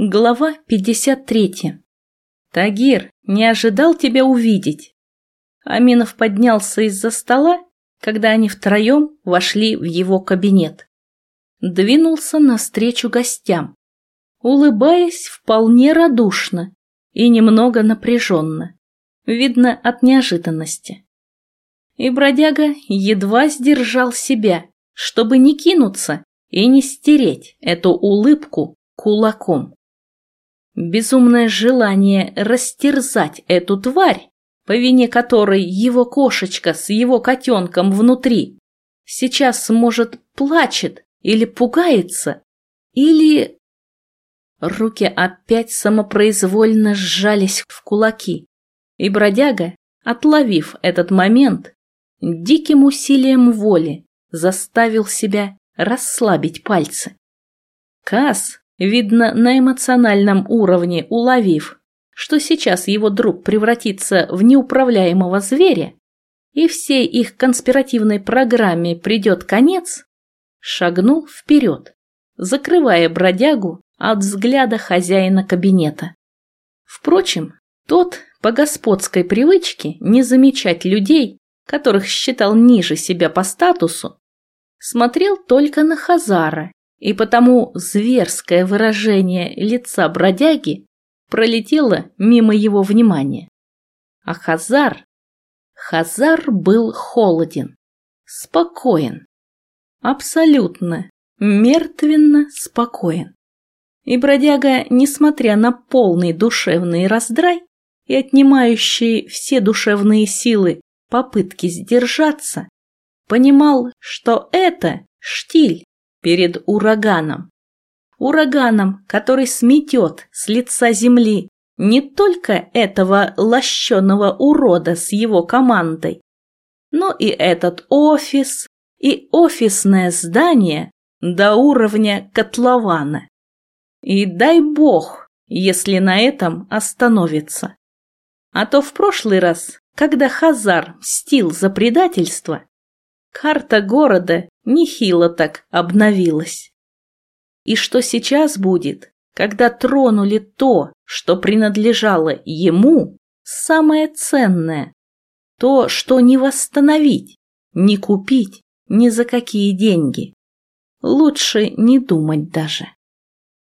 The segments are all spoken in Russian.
Глава 53. Тагир, не ожидал тебя увидеть. Аминов поднялся из-за стола, когда они втроем вошли в его кабинет. Двинулся навстречу гостям, улыбаясь вполне радушно и немного напряженно, видно от неожиданности. И бродяга едва сдержал себя, чтобы не кинуться и не стереть эту улыбку кулаком. Безумное желание растерзать эту тварь, по вине которой его кошечка с его котенком внутри, сейчас, может, плачет или пугается, или... Руки опять самопроизвольно сжались в кулаки, и бродяга, отловив этот момент, диким усилием воли заставил себя расслабить пальцы. Кас, Видно, на эмоциональном уровне уловив, что сейчас его друг превратится в неуправляемого зверя, и всей их конспиративной программе придет конец, шагнул вперед, закрывая бродягу от взгляда хозяина кабинета. Впрочем, тот, по господской привычке не замечать людей, которых считал ниже себя по статусу, смотрел только на Хазара и потому зверское выражение лица бродяги пролетело мимо его внимания. А Хазар... Хазар был холоден, спокоен, абсолютно, мертвенно спокоен. И бродяга, несмотря на полный душевный раздрай и отнимающие все душевные силы попытки сдержаться, понимал, что это штиль перед ураганом. Ураганом, который сметет с лица земли не только этого лощеного урода с его командой, но и этот офис, и офисное здание до уровня котлована. И дай бог, если на этом остановится. А то в прошлый раз, когда Хазар мстил за предательство, карта города нехило так обновилась. И что сейчас будет, когда тронули то, что принадлежало ему, самое ценное, то, что не восстановить, не купить ни за какие деньги. Лучше не думать даже.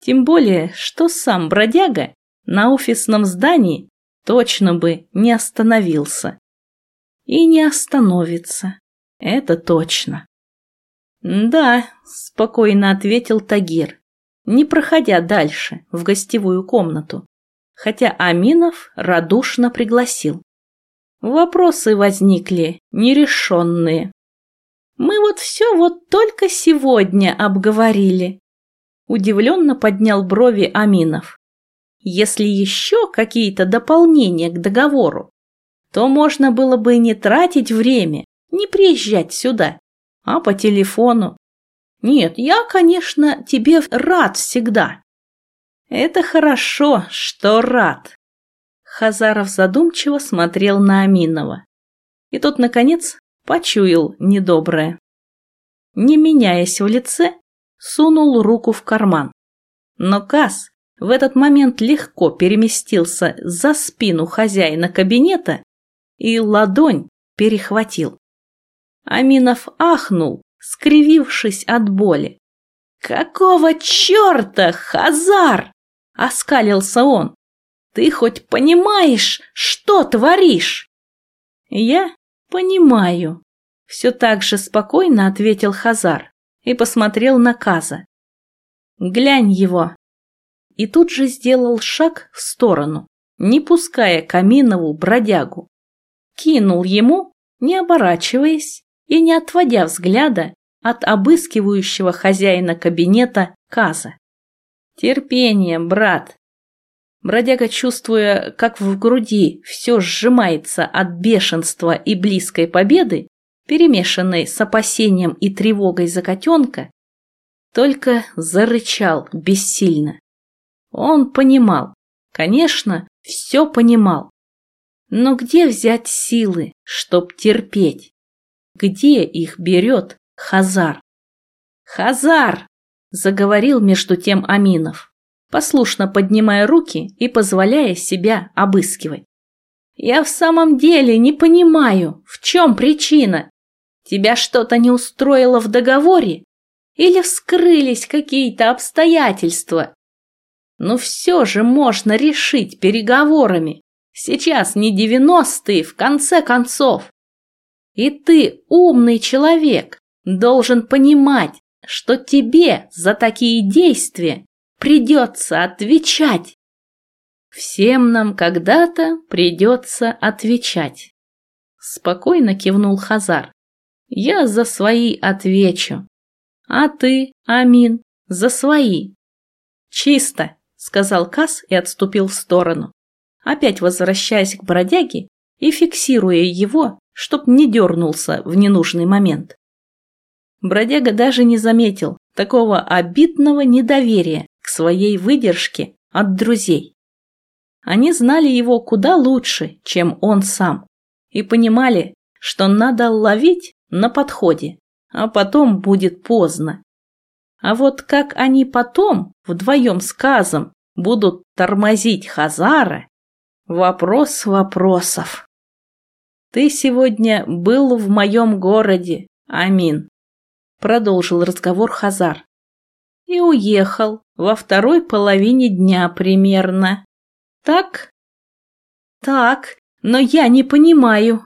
Тем более, что сам бродяга на офисном здании точно бы не остановился. И не остановится, это точно. «Да», – спокойно ответил Тагир, не проходя дальше, в гостевую комнату, хотя Аминов радушно пригласил. Вопросы возникли, нерешенные. «Мы вот все вот только сегодня обговорили», – удивленно поднял брови Аминов. «Если еще какие-то дополнения к договору, то можно было бы не тратить время, не приезжать сюда а по телефону. Нет, я, конечно, тебе рад всегда. Это хорошо, что рад. Хазаров задумчиво смотрел на Аминова. И тот, наконец, почуял недоброе. Не меняясь в лице, сунул руку в карман. Но Кас в этот момент легко переместился за спину хозяина кабинета и ладонь перехватил. Аминов ахнул, скривившись от боли. «Какого черта, Хазар?» – оскалился он. «Ты хоть понимаешь, что творишь?» «Я понимаю», – все так же спокойно ответил Хазар и посмотрел на Каза. «Глянь его!» И тут же сделал шаг в сторону, не пуская Каминову бродягу. Кинул ему, не оборачиваясь, и не отводя взгляда от обыскивающего хозяина кабинета Каза. «Терпение, брат!» Бродяга, чувствуя, как в груди все сжимается от бешенства и близкой победы, перемешанной с опасением и тревогой за котенка, только зарычал бессильно. Он понимал, конечно, все понимал. Но где взять силы, чтоб терпеть? Где их берет Хазар? Хазар! Заговорил между тем Аминов. послушно поднимая руки и позволяя себя обыскивать. «Я в самом деле не понимаю, в чем причина? Тебя что-то не устроило в договоре? Или вскрылись какие-то обстоятельства? Но все же можно решить переговорами. Сейчас не девяностые, в конце концов. И ты, умный человек, должен понимать, что тебе за такие действия придется отвечать. Всем нам когда-то придется отвечать. Спокойно кивнул Хазар. Я за свои отвечу. А ты, Амин, за свои. Чисто, сказал Кас и отступил в сторону, опять возвращаясь к бродяге и фиксируя его, чтоб не дернулся в ненужный момент. Бродяга даже не заметил такого обидного недоверия к своей выдержке от друзей. Они знали его куда лучше, чем он сам, и понимали, что надо ловить на подходе, а потом будет поздно. А вот как они потом, вдвоем с Казом, будут тормозить Хазара, вопрос вопросов. Ты сегодня был в моем городе, Амин, продолжил разговор Хазар. И уехал во второй половине дня примерно. Так? Так, но я не понимаю.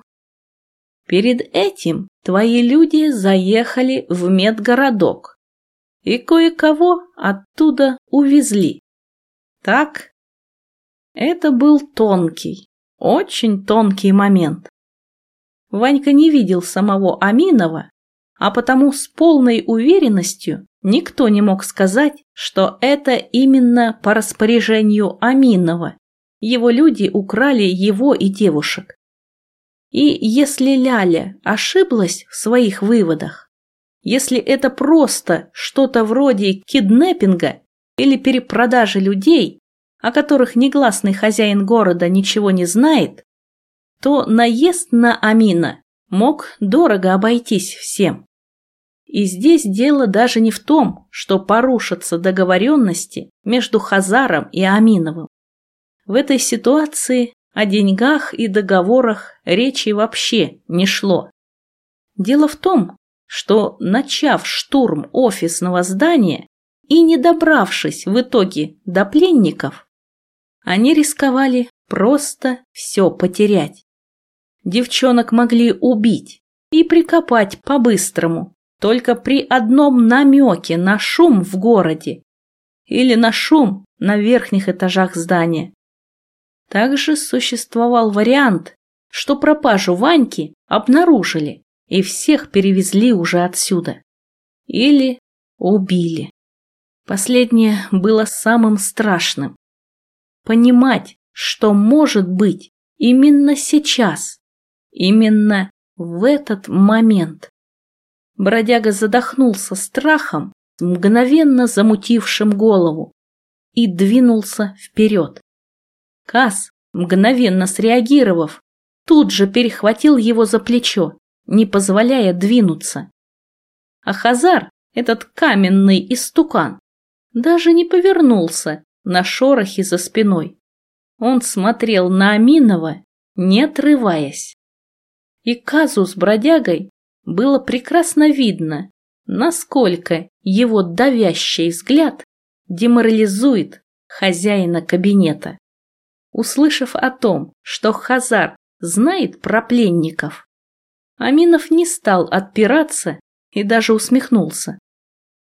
Перед этим твои люди заехали в медгородок и кое-кого оттуда увезли. Так? Это был тонкий, очень тонкий момент. Ванька не видел самого Аминова, а потому с полной уверенностью никто не мог сказать, что это именно по распоряжению Аминова. Его люди украли его и девушек. И если Ляля ошиблась в своих выводах, если это просто что-то вроде киднеппинга или перепродажи людей, о которых негласный хозяин города ничего не знает, то наезд на Амина мог дорого обойтись всем. И здесь дело даже не в том, что порушатся договоренности между Хазаром и Аминовым. В этой ситуации о деньгах и договорах речи вообще не шло. Дело в том, что, начав штурм офисного здания и не добравшись в итоге до пленников, они рисковали просто все потерять. Девчонок могли убить и прикопать по-быстрому, только при одном намеке на шум в городе или на шум на верхних этажах здания. Также существовал вариант, что пропажу Ваньки обнаружили и всех перевезли уже отсюда. Или убили. Последнее было самым страшным. Понимать, что может быть именно сейчас, именно в этот момент. Бродяга задохнулся страхом, мгновенно замутившим голову, и двинулся вперед. Кас, мгновенно среагировав, тут же перехватил его за плечо, не позволяя двинуться. А Хазар, этот каменный истукан, даже не повернулся на шорохи за спиной. Он смотрел на Аминова, не отрываясь. И Казу с бродягой было прекрасно видно, насколько его давящий взгляд деморализует хозяина кабинета. Услышав о том, что Хазар знает про пленников, Аминов не стал отпираться и даже усмехнулся.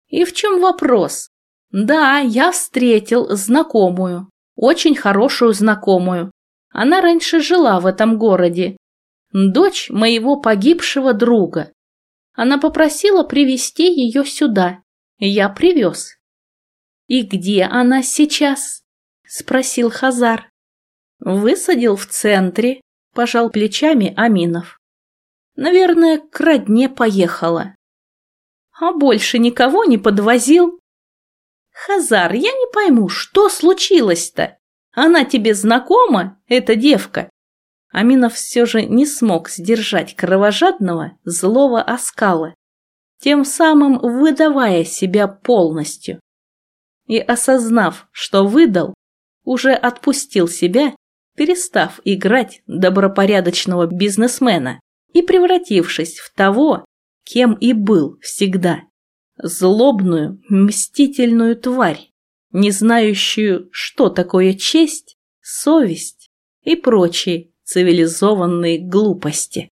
«И в чем вопрос? Да, я встретил знакомую, очень хорошую знакомую. Она раньше жила в этом городе. Дочь моего погибшего друга. Она попросила привезти ее сюда. Я привез. «И где она сейчас?» – спросил Хазар. Высадил в центре, пожал плечами Аминов. Наверное, к родне поехала. А больше никого не подвозил? Хазар, я не пойму, что случилось-то? Она тебе знакома, эта девка? Аминов все же не смог сдержать кровожадного, злого оскала, тем самым выдавая себя полностью. и, осознав, что выдал, уже отпустил себя, перестав играть добропорядочного бизнесмена и превратившись в того, кем и был всегда. Злобную, мстительную тварь, не знающую, что такое честь, совесть и прочие цивилизованные глупости.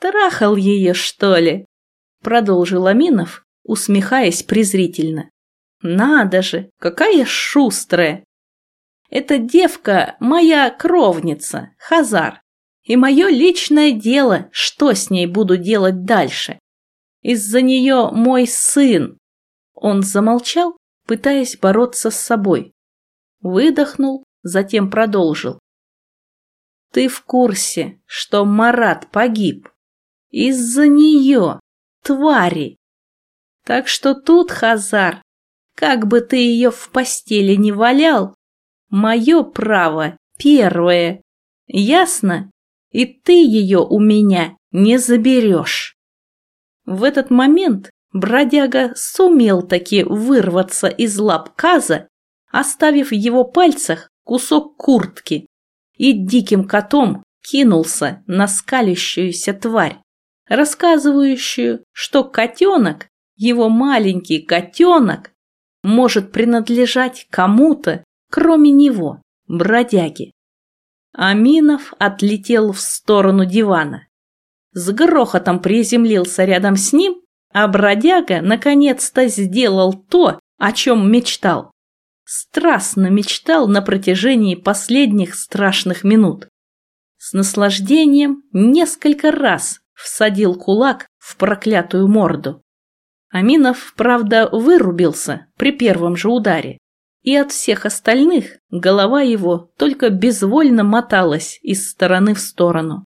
«Трахал ее, что ли?» – продолжил Аминов, усмехаясь презрительно. «Надо же, какая шустрая! Эта девка моя кровница, Хазар, и мое личное дело, что с ней буду делать дальше. Из-за нее мой сын!» Он замолчал, пытаясь бороться с собой. Выдохнул, затем продолжил. «Ты в курсе, что Марат погиб?» Из-за нее, твари. Так что тут, Хазар, как бы ты ее в постели не валял, мое право первое. Ясно? И ты ее у меня не заберешь. В этот момент бродяга сумел таки вырваться из лап Каза, оставив в его пальцах кусок куртки, и диким котом кинулся на скалящуюся тварь рассказывающую, что котенок, его маленький котенок, может принадлежать кому-то, кроме него, бродяги. Аминов отлетел в сторону дивана. С грохотом приземлился рядом с ним, а бродяга наконец-то сделал то, о чем мечтал. Страстно мечтал на протяжении последних страшных минут. С наслаждением несколько раз всадил кулак в проклятую морду. Аминов, правда, вырубился при первом же ударе, и от всех остальных голова его только безвольно моталась из стороны в сторону.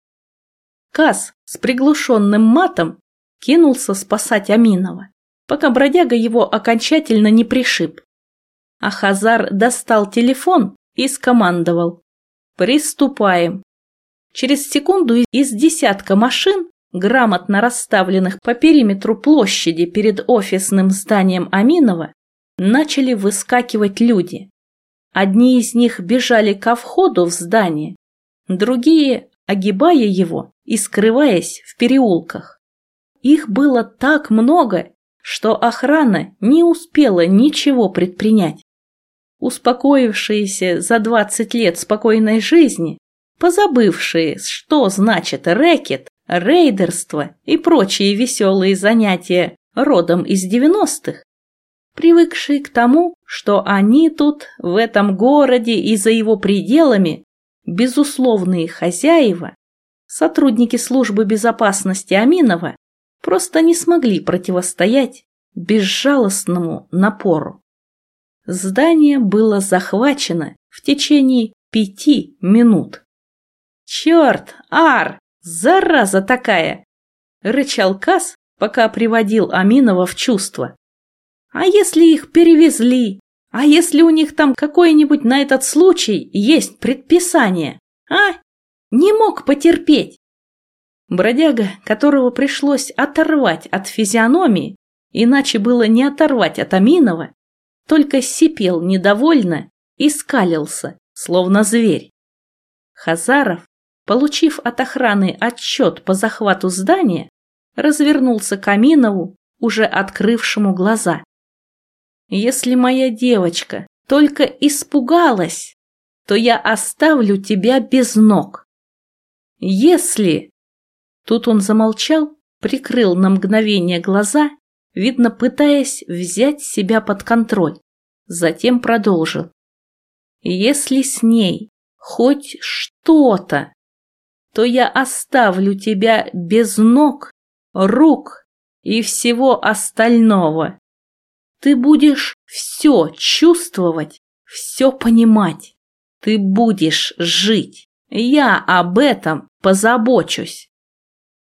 Каз с приглушенным матом кинулся спасать Аминова, пока бродяга его окончательно не пришиб. А Хазар достал телефон и скомандовал «Приступаем». Через секунду из десятка машин грамотно расставленных по периметру площади перед офисным зданием Аминова, начали выскакивать люди. Одни из них бежали ко входу в здание, другие, огибая его и скрываясь в переулках. Их было так много, что охрана не успела ничего предпринять. Успокоившиеся за 20 лет спокойной жизни, позабывшие, что значит рэкет, рейдерство и прочие веселые занятия родом из девяностых, привыкшие к тому, что они тут, в этом городе и за его пределами, безусловные хозяева, сотрудники службы безопасности Аминова просто не смогли противостоять безжалостному напору. Здание было захвачено в течение пяти минут. «Черт, Ар, «Зараза такая!» – рычал Кас, пока приводил Аминова в чувство. «А если их перевезли? А если у них там какое-нибудь на этот случай есть предписание? А? Не мог потерпеть!» Бродяга, которого пришлось оторвать от физиономии, иначе было не оторвать от Аминова, только сипел недовольно и скалился, словно зверь. Хазаров получив от охраны отчет по захвату здания, развернулся к Аминову, уже открывшему глаза. «Если моя девочка только испугалась, то я оставлю тебя без ног. Если...» Тут он замолчал, прикрыл на мгновение глаза, видно, пытаясь взять себя под контроль, затем продолжил. «Если с ней хоть что-то то я оставлю тебя без ног, рук и всего остального. Ты будешь все чувствовать, все понимать. Ты будешь жить. Я об этом позабочусь.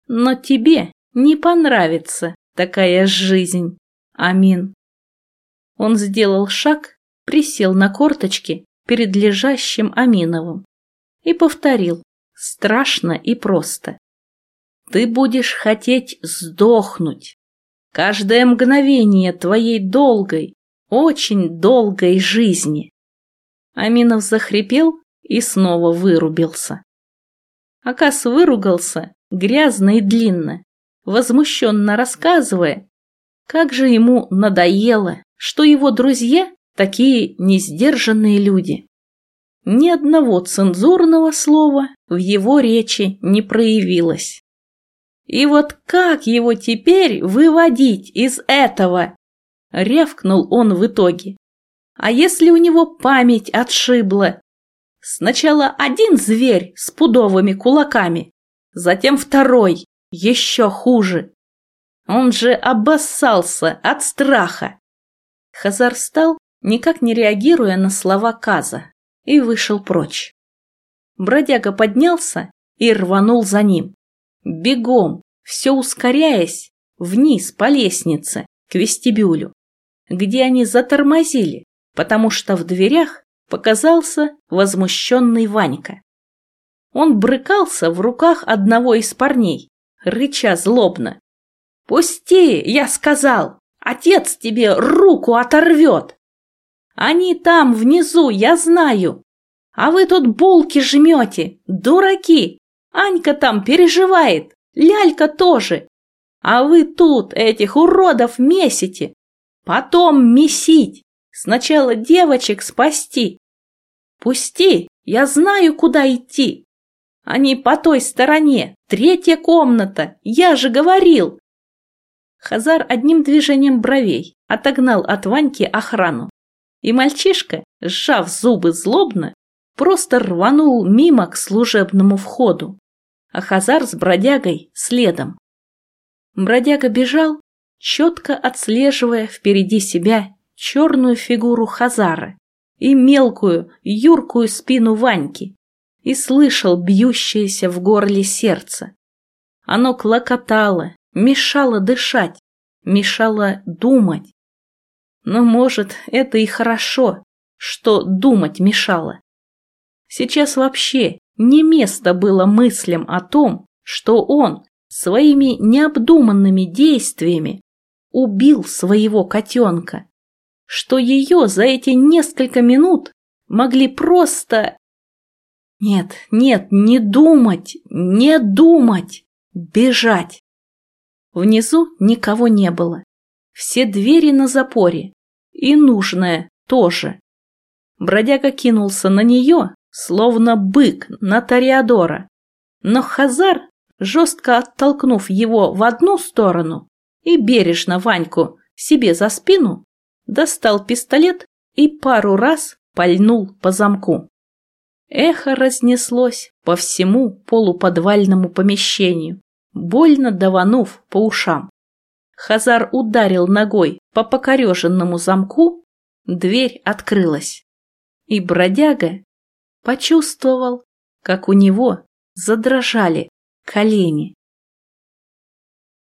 Но тебе не понравится такая жизнь. Амин. Он сделал шаг, присел на корточки перед лежащим Аминовым и повторил страшно и просто. Ты будешь хотеть сдохнуть. Каждое мгновение твоей долгой, очень долгой жизни. Аминов захрипел и снова вырубился. Акас выругался грязно и длинно, возмущенно рассказывая, как же ему надоело, что его друзья такие несдержанные люди. Ни одного цензурного слова в его речи не проявилось. И вот как его теперь выводить из этого? Рявкнул он в итоге. А если у него память отшибла? Сначала один зверь с пудовыми кулаками, затем второй, еще хуже. Он же обоссался от страха. Хазар встал, никак не реагируя на слова Каза, и вышел прочь. Бродяга поднялся и рванул за ним. Бегом, все ускоряясь, вниз по лестнице, к вестибюлю, где они затормозили, потому что в дверях показался возмущенный Ванька. Он брыкался в руках одного из парней, рыча злобно. «Пусти, я сказал! Отец тебе руку оторвет! Они там, внизу, я знаю! А вы тут булки жмете, дураки! Анька там переживает, лялька тоже! А вы тут этих уродов месите! Потом месить! Сначала девочек спасти! Пусти, я знаю, куда идти! Они по той стороне, третья комната, я же говорил!» Хазар одним движением бровей отогнал от Ваньки охрану. И мальчишка, сжав зубы злобно, просто рванул мимо к служебному входу, а Хазар с бродягой следом. Бродяга бежал, четко отслеживая впереди себя черную фигуру Хазара и мелкую, юркую спину Ваньки, и слышал бьющееся в горле сердце. Оно клокотало, мешало дышать, мешало думать. Но, может, это и хорошо, что думать мешало. Сейчас вообще не место было мыслям о том, что он своими необдуманными действиями убил своего котенка, что ее за эти несколько минут могли просто... Нет, нет, не думать, не думать, бежать. Внизу никого не было. Все двери на запоре. И нужное тоже. Бродяга кинулся на нее, словно бык на Тореадора. Но Хазар, жестко оттолкнув его в одну сторону и бережно Ваньку себе за спину, достал пистолет и пару раз пальнул по замку. Эхо разнеслось по всему полуподвальному помещению, больно даванув по ушам. Хазар ударил ногой по покореженному замку, дверь открылась. И бродяга почувствовал, как у него задрожали колени.